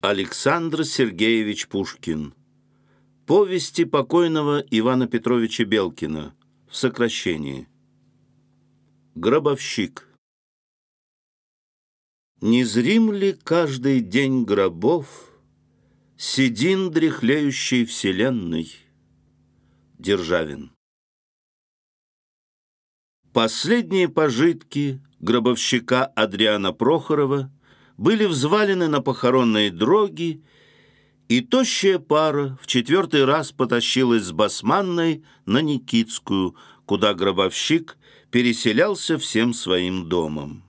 Александр Сергеевич Пушкин. Повести покойного Ивана Петровича Белкина в сокращении. Гробовщик. Незрим ли каждый день гробов Седин дряхлеющей вселенной? Державин. Последние пожитки гробовщика Адриана Прохорова – были взвалены на похоронные дроги, и тощая пара в четвертый раз потащилась с Басманной на Никитскую, куда гробовщик переселялся всем своим домом.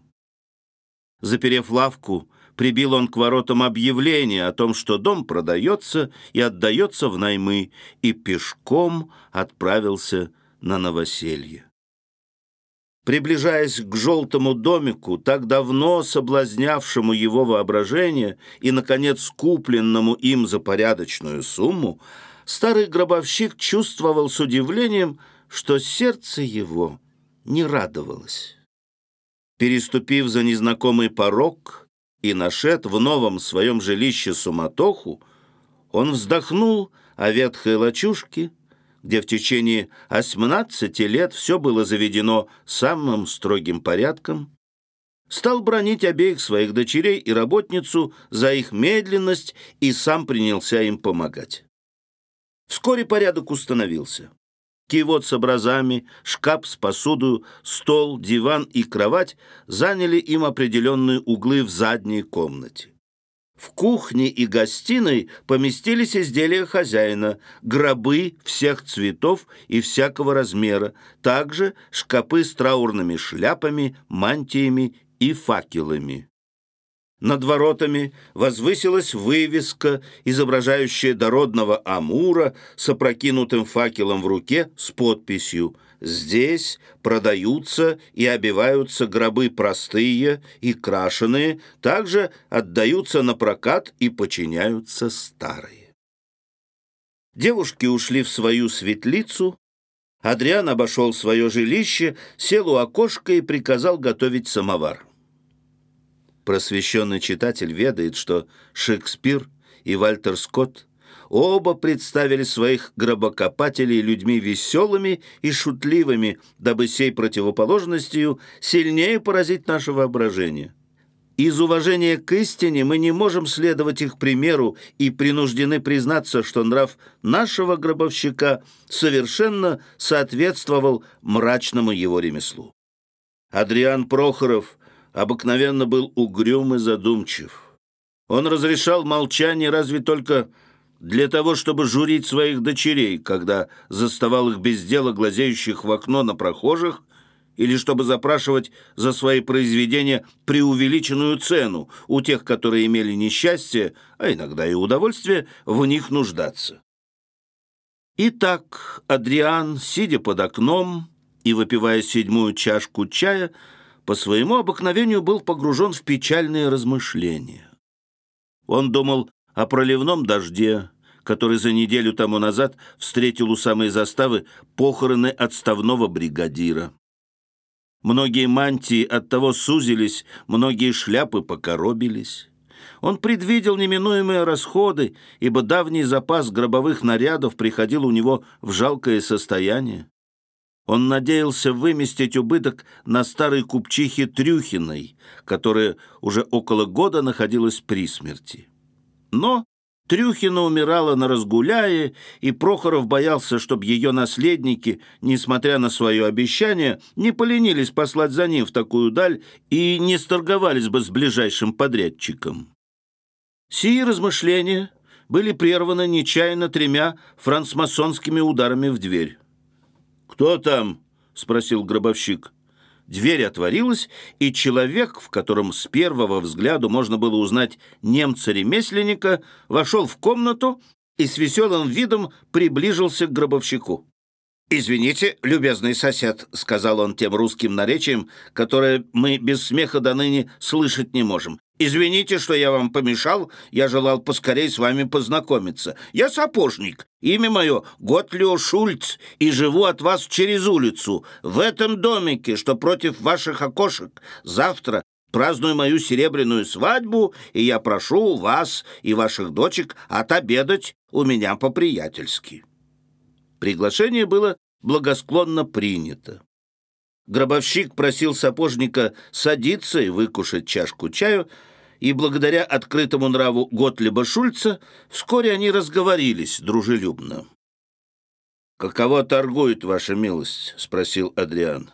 Заперев лавку, прибил он к воротам объявление о том, что дом продается и отдается в наймы, и пешком отправился на новоселье. Приближаясь к желтому домику, так давно соблазнявшему его воображение и, наконец, купленному им за порядочную сумму, старый гробовщик чувствовал с удивлением, что сердце его не радовалось. Переступив за незнакомый порог и нашед в новом своем жилище суматоху, он вздохнул о ветхой лачушке, где в течение 18 лет все было заведено самым строгим порядком, стал бронить обеих своих дочерей и работницу за их медленность и сам принялся им помогать. Вскоре порядок установился. Кивот с образами, шкаф с посудою, стол, диван и кровать заняли им определенные углы в задней комнате. В кухне и гостиной поместились изделия хозяина, гробы всех цветов и всякого размера, также шкапы с траурными шляпами, мантиями и факелами. Над воротами возвысилась вывеска, изображающая дородного Амура с опрокинутым факелом в руке с подписью «Здесь продаются и обиваются гробы простые и крашеные, также отдаются на прокат и починяются старые». Девушки ушли в свою светлицу, Адриан обошел свое жилище, сел у окошка и приказал готовить самовар. Просвещенный читатель ведает, что Шекспир и Вальтер Скотт оба представили своих гробокопателей людьми веселыми и шутливыми, дабы сей противоположностью сильнее поразить наше воображение. Из уважения к истине мы не можем следовать их примеру и принуждены признаться, что нрав нашего гробовщика совершенно соответствовал мрачному его ремеслу. Адриан Прохоров обыкновенно был угрюм и задумчив. Он разрешал молчание разве только для того, чтобы журить своих дочерей, когда заставал их без дела глазеющих в окно на прохожих, или чтобы запрашивать за свои произведения преувеличенную цену у тех, которые имели несчастье, а иногда и удовольствие, в них нуждаться. Итак, Адриан, сидя под окном и выпивая седьмую чашку чая, по своему обыкновению был погружен в печальные размышления. Он думал о проливном дожде, который за неделю тому назад встретил у самой заставы похороны отставного бригадира. Многие мантии от того сузились, многие шляпы покоробились. Он предвидел неминуемые расходы, ибо давний запас гробовых нарядов приходил у него в жалкое состояние. Он надеялся выместить убыток на старой купчихе Трюхиной, которая уже около года находилась при смерти. Но Трюхина умирала на разгуляе, и Прохоров боялся, чтобы ее наследники, несмотря на свое обещание, не поленились послать за ним в такую даль и не сторговались бы с ближайшим подрядчиком. Сии размышления были прерваны нечаянно тремя францмасонскими ударами в дверь. «Кто там?» — спросил гробовщик. Дверь отворилась, и человек, в котором с первого взгляда можно было узнать немца-ремесленника, вошел в комнату и с веселым видом приближился к гробовщику. «Извините, любезный сосед», — сказал он тем русским наречием, которое мы без смеха до ныне слышать не можем. Извините, что я вам помешал, я желал поскорей с вами познакомиться. Я сапожник, имя мое Готлио Шульц, и живу от вас через улицу, в этом домике, что против ваших окошек. Завтра праздную мою серебряную свадьбу, и я прошу вас и ваших дочек отобедать у меня по-приятельски». Приглашение было благосклонно принято. Гробовщик просил сапожника садиться и выкушать чашку чаю, и благодаря открытому нраву Готлиба Шульца вскоре они разговорились дружелюбно. «Каково торгует ваша милость?» — спросил Адриан.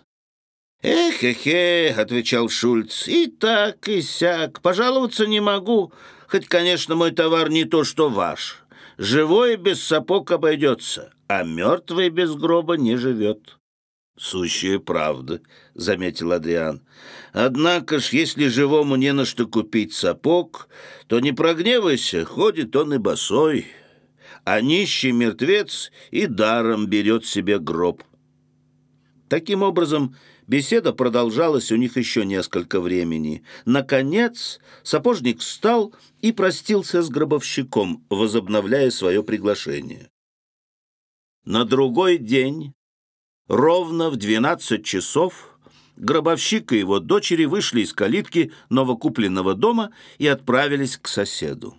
«Эх-эхе», — отвечал Шульц, — «и так, и сяк. Пожаловаться не могу, хоть, конечно, мой товар не то, что ваш. Живой без сапог обойдется, а мертвый без гроба не живет». «Сущая правда», — заметил Адриан. «Однако ж, если живому не на что купить сапог, то не прогневайся, ходит он и босой, а нищий мертвец и даром берет себе гроб». Таким образом, беседа продолжалась у них еще несколько времени. Наконец, сапожник встал и простился с гробовщиком, возобновляя свое приглашение. На другой день Ровно в 12 часов гробовщик и его дочери вышли из калитки новокупленного дома и отправились к соседу.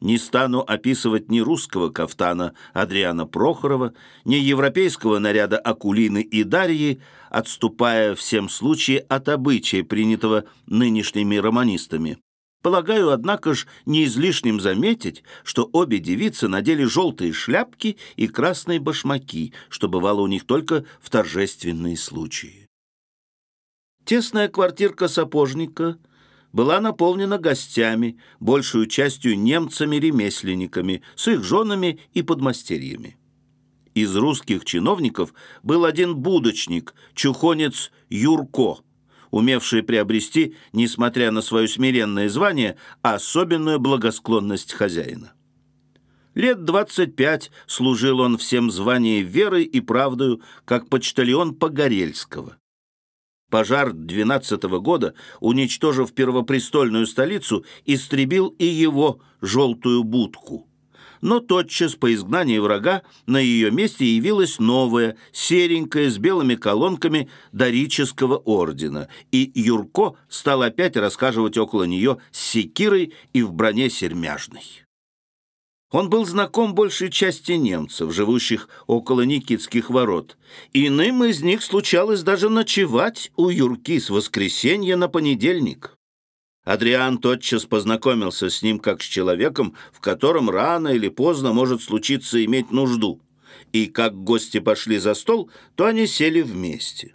Не стану описывать ни русского кафтана Адриана Прохорова, ни европейского наряда Акулины и Дарьи, отступая всем случае от обычая, принятого нынешними романистами. Полагаю, однако ж, не излишним заметить, что обе девицы надели желтые шляпки и красные башмаки, что бывало у них только в торжественные случаи. Тесная квартирка сапожника была наполнена гостями, большую частью немцами-ремесленниками, с их женами и подмастерьями. Из русских чиновников был один будочник, чухонец Юрко – умевший приобрести, несмотря на свое смиренное звание, особенную благосклонность хозяина. Лет двадцать пять служил он всем звании верой и правдою, как почтальон Погорельского. Пожар двенадцатого года, уничтожив первопрестольную столицу, истребил и его желтую будку – но тотчас по изгнании врага на ее месте явилась новая, серенькая, с белыми колонками дорического ордена, и Юрко стал опять рассказывать около нее с секирой и в броне сермяжной. Он был знаком большей части немцев, живущих около Никитских ворот. Иным из них случалось даже ночевать у Юрки с воскресенья на понедельник. Адриан тотчас познакомился с ним как с человеком, в котором рано или поздно может случиться иметь нужду. И как гости пошли за стол, то они сели вместе.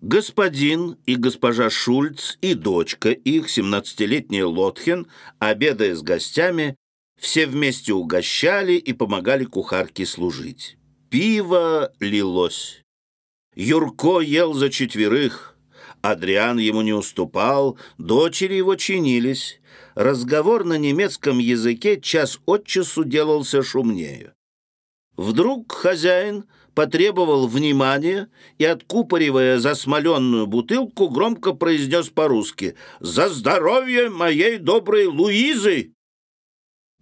Господин и госпожа Шульц и дочка их, семнадцатилетняя Лотхен, обедая с гостями, все вместе угощали и помогали кухарке служить. Пиво лилось. Юрко ел за четверых – Адриан ему не уступал, дочери его чинились. Разговор на немецком языке час от часу делался шумнее. Вдруг хозяин потребовал внимания и, откупоривая засмоленную бутылку, громко произнес по-русски «За здоровье моей доброй Луизы!»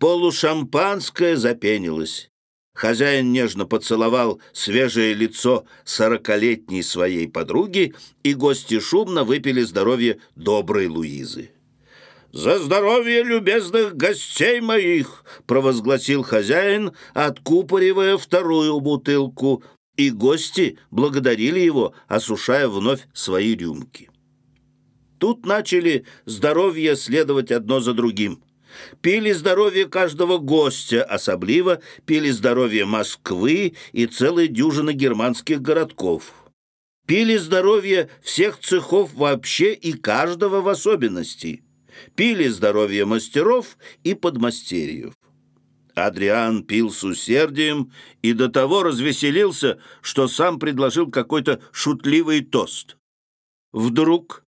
Полушампанское запенилось. Хозяин нежно поцеловал свежее лицо сорокалетней своей подруги, и гости шумно выпили здоровье доброй Луизы. «За здоровье любезных гостей моих!» — провозгласил хозяин, откупоривая вторую бутылку, и гости благодарили его, осушая вновь свои рюмки. Тут начали здоровье следовать одно за другим — Пили здоровье каждого гостя, особливо пили здоровье Москвы и целой дюжины германских городков. Пили здоровье всех цехов вообще и каждого в особенности. Пили здоровье мастеров и подмастерьев. Адриан пил с усердием и до того развеселился, что сам предложил какой-то шутливый тост. Вдруг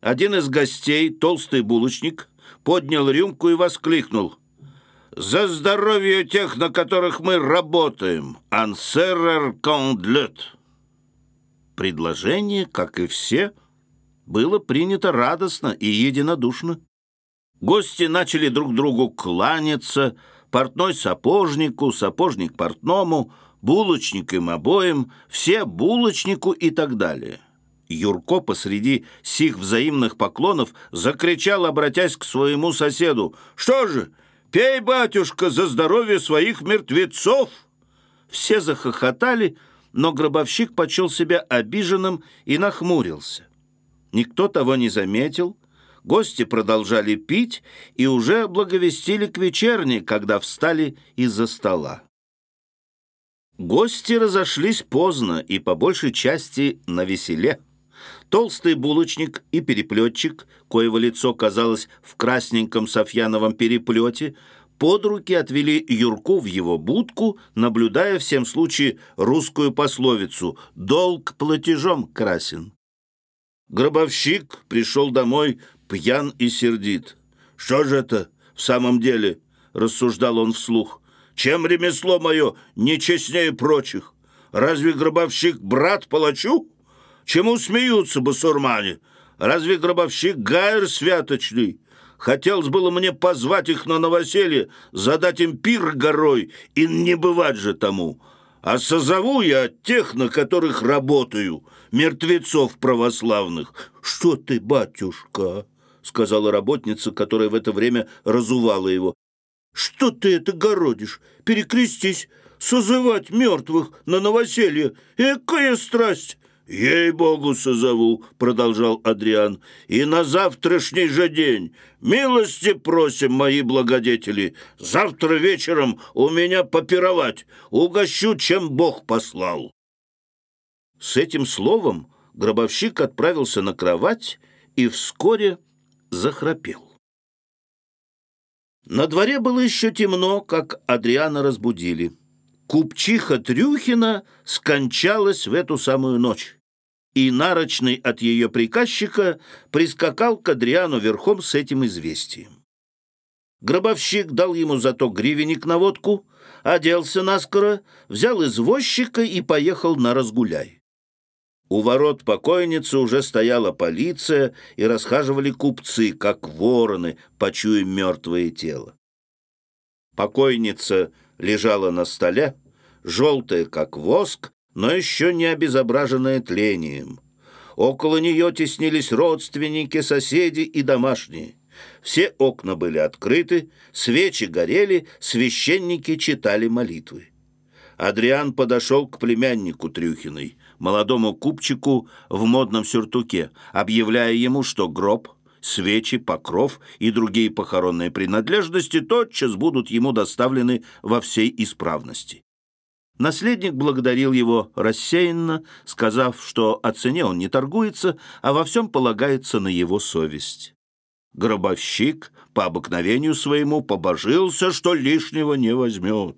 один из гостей, толстый булочник, поднял рюмку и воскликнул. «За здоровье тех, на которых мы работаем! Ансерер кондлет!» Предложение, как и все, было принято радостно и единодушно. Гости начали друг другу кланяться, портной сапожнику, сапожник портному, булочник им обоим, все булочнику и так далее. Юрко посреди сих взаимных поклонов закричал, обратясь к своему соседу. «Что же, пей, батюшка, за здоровье своих мертвецов!» Все захохотали, но гробовщик почел себя обиженным и нахмурился. Никто того не заметил, гости продолжали пить и уже благовестили к вечерне, когда встали из-за стола. Гости разошлись поздно и по большей части на веселе. Толстый булочник и переплетчик, коего лицо казалось в красненьком софьяновом переплете, под руки отвели Юрку в его будку, наблюдая всем случае русскую пословицу «долг платежом красен». Гробовщик пришел домой пьян и сердит. «Что же это в самом деле?» — рассуждал он вслух. «Чем ремесло мое нечестнее прочих? Разве гробовщик брат палачу? Чему смеются басурмане? Разве гробовщик гайр святочный?» Хотелось было мне позвать их на новоселье, задать им пир горой, и не бывать же тому. А созову я тех, на которых работаю, мертвецов православных. Что ты, батюшка, сказала работница, которая в это время разувала его. Что ты это городишь? Перекрестись, созывать мертвых на новоселье. Экая страсть! «Ей-богу созову», — продолжал Адриан, — «и на завтрашний же день. Милости просим, мои благодетели, завтра вечером у меня попировать, угощу, чем Бог послал». С этим словом гробовщик отправился на кровать и вскоре захрапел. На дворе было еще темно, как Адриана разбудили. Купчиха Трюхина скончалась в эту самую ночь и нарочный от ее приказчика прискакал к Адриану верхом с этим известием. Гробовщик дал ему зато гривенник на водку, оделся наскоро, взял извозчика и поехал на разгуляй. У ворот покойницы уже стояла полиция и расхаживали купцы, как вороны, почуя мертвое тело. Покойница лежала на столе, желтая, как воск, но еще не обезображенная тлением. Около нее теснились родственники, соседи и домашние. Все окна были открыты, свечи горели, священники читали молитвы. Адриан подошел к племяннику Трюхиной, молодому купчику в модном сюртуке, объявляя ему, что гроб, свечи, покров и другие похоронные принадлежности тотчас будут ему доставлены во всей исправности. Наследник благодарил его рассеянно, сказав, что о цене он не торгуется, а во всем полагается на его совесть. Гробовщик по обыкновению своему побожился, что лишнего не возьмет.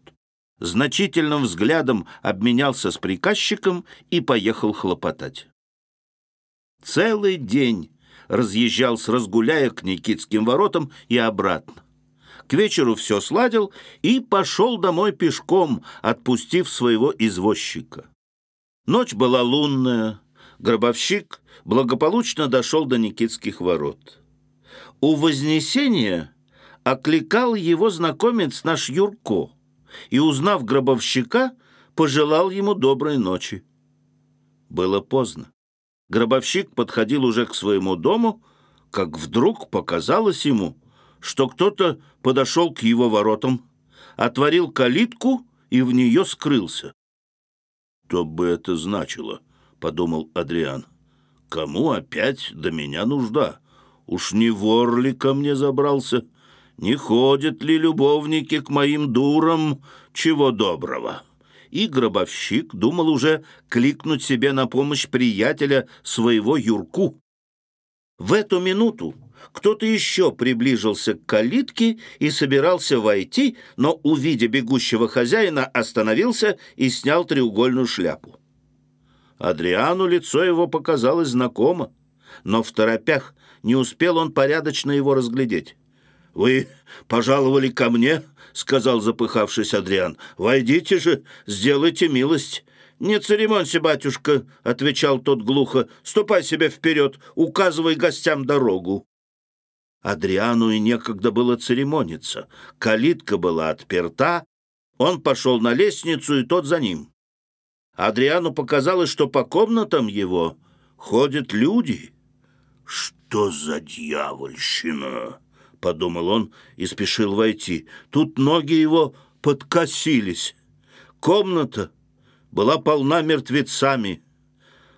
Значительным взглядом обменялся с приказчиком и поехал хлопотать. Целый день разъезжал с разгуляя к Никитским воротам и обратно. К вечеру все сладил и пошел домой пешком, отпустив своего извозчика. Ночь была лунная. Гробовщик благополучно дошел до Никитских ворот. У Вознесения окликал его знакомец наш Юрко и, узнав гробовщика, пожелал ему доброй ночи. Было поздно. Гробовщик подходил уже к своему дому, как вдруг показалось ему — что кто-то подошел к его воротам, отворил калитку и в нее скрылся. «Что бы это значило?» — подумал Адриан. «Кому опять до меня нужда? Уж не вор ли ко мне забрался? Не ходят ли любовники к моим дурам? Чего доброго?» И гробовщик думал уже кликнуть себе на помощь приятеля своего Юрку. В эту минуту кто-то еще приближился к калитке и собирался войти, но, увидя бегущего хозяина, остановился и снял треугольную шляпу. Адриану лицо его показалось знакомо, но в торопях не успел он порядочно его разглядеть. «Вы пожаловали ко мне?» — сказал запыхавшись Адриан. «Войдите же, сделайте милость». «Не церемонься, батюшка», — отвечал тот глухо. «Ступай себе вперед, указывай гостям дорогу». Адриану и некогда было церемониться. Калитка была отперта, он пошел на лестницу, и тот за ним. Адриану показалось, что по комнатам его ходят люди. Что за дьявольщина? Подумал он и спешил войти. Тут ноги его подкосились. Комната была полна мертвецами.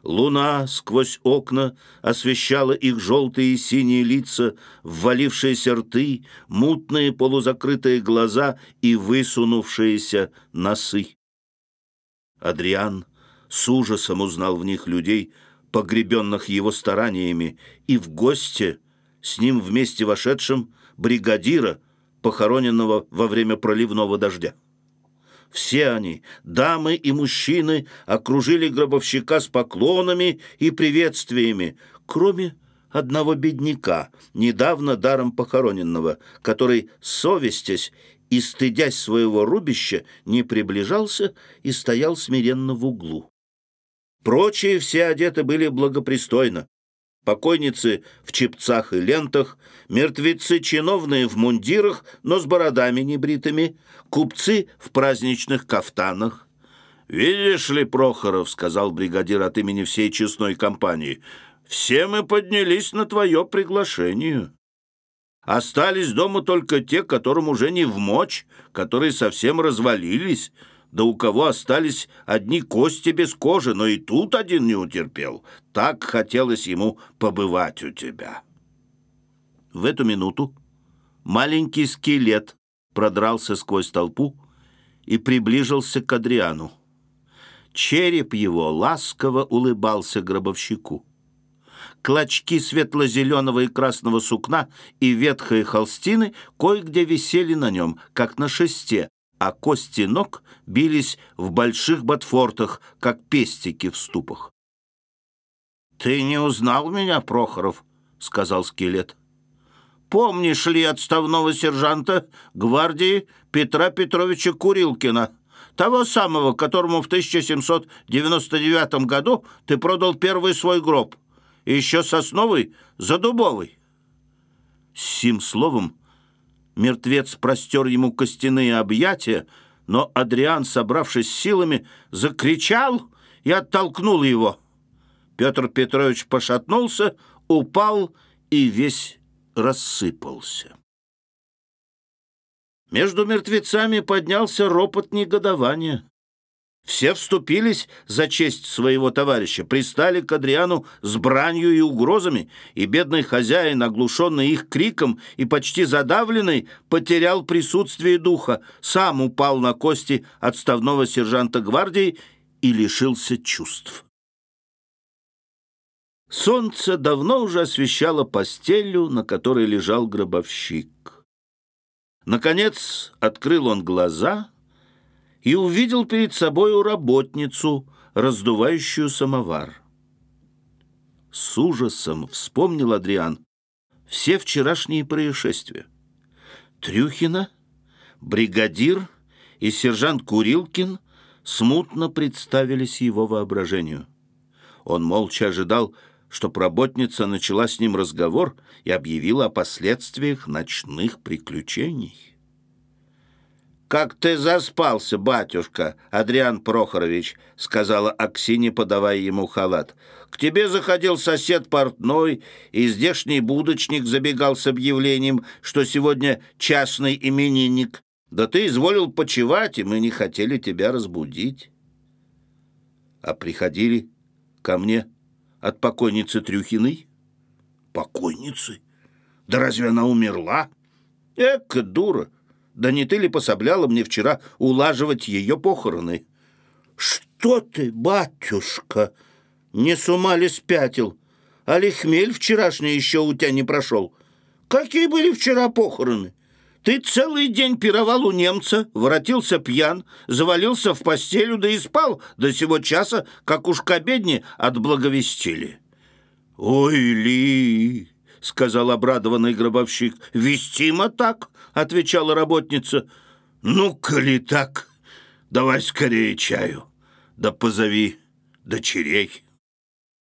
Луна сквозь окна освещала их желтые и синие лица, ввалившиеся рты, мутные полузакрытые глаза и высунувшиеся носы. Адриан с ужасом узнал в них людей, погребенных его стараниями, и в госте, с ним вместе вошедшим, бригадира, похороненного во время проливного дождя. Все они, дамы и мужчины, окружили гробовщика с поклонами и приветствиями, кроме одного бедняка, недавно даром похороненного, который, совестясь и, стыдясь своего рубища, не приближался и стоял смиренно в углу. Прочие все одеты были благопристойно, Покойницы в чепцах и лентах, мертвецы чиновные в мундирах, но с бородами небритыми, купцы в праздничных кафтанах. «Видишь ли, Прохоров, — сказал бригадир от имени всей честной компании, — все мы поднялись на твое приглашение. Остались дома только те, которым уже не в мочь, которые совсем развалились, да у кого остались одни кости без кожи, но и тут один не утерпел. Так хотелось ему побывать у тебя. В эту минуту маленький скелет продрался сквозь толпу и приближился к Адриану. Череп его ласково улыбался гробовщику. Клочки светло-зеленого и красного сукна и ветхой холстины кое-где висели на нем, как на шесте, а кости ног бились в больших ботфортах, как пестики в ступах. «Ты не узнал меня, Прохоров?» — сказал скелет. «Помнишь ли отставного сержанта гвардии Петра Петровича Курилкина, того самого, которому в 1799 году ты продал первый свой гроб, еще сосновый за дубовый?» С сим словом Мертвец простер ему костяные объятия, но Адриан, собравшись силами, закричал и оттолкнул его. Петр Петрович пошатнулся, упал и весь рассыпался. Между мертвецами поднялся ропот негодования. Все вступились за честь своего товарища, пристали к Адриану с бранью и угрозами, и бедный хозяин, оглушенный их криком и почти задавленный, потерял присутствие духа, сам упал на кости отставного сержанта гвардии и лишился чувств. Солнце давно уже освещало постелью, на которой лежал гробовщик. Наконец открыл он глаза — и увидел перед собою работницу, раздувающую самовар. С ужасом вспомнил Адриан все вчерашние происшествия. Трюхина, бригадир и сержант Курилкин смутно представились его воображению. Он молча ожидал, чтоб работница начала с ним разговор и объявила о последствиях ночных приключений. «Как ты заспался, батюшка, Адриан Прохорович», — сказала Аксине, подавая ему халат. «К тебе заходил сосед портной, и здешний будочник забегал с объявлением, что сегодня частный именинник. Да ты изволил почевать, и мы не хотели тебя разбудить». А приходили ко мне от покойницы Трюхиной? Покойницы? Да разве она умерла? Эка дура! Да не ты ли пособляла мне вчера улаживать ее похороны? Что ты, батюшка, не с ума ли спятил? Али хмель вчерашний еще у тебя не прошел? Какие были вчера похороны? Ты целый день пировал у немца, воротился пьян, завалился в постелю, да и спал до сего часа, как уж к обедне отблаговестили. Ой ли, — сказал обрадованный гробовщик. «Вестимо так», — отвечала работница. «Ну, коли так, давай скорее чаю, да позови дочерей».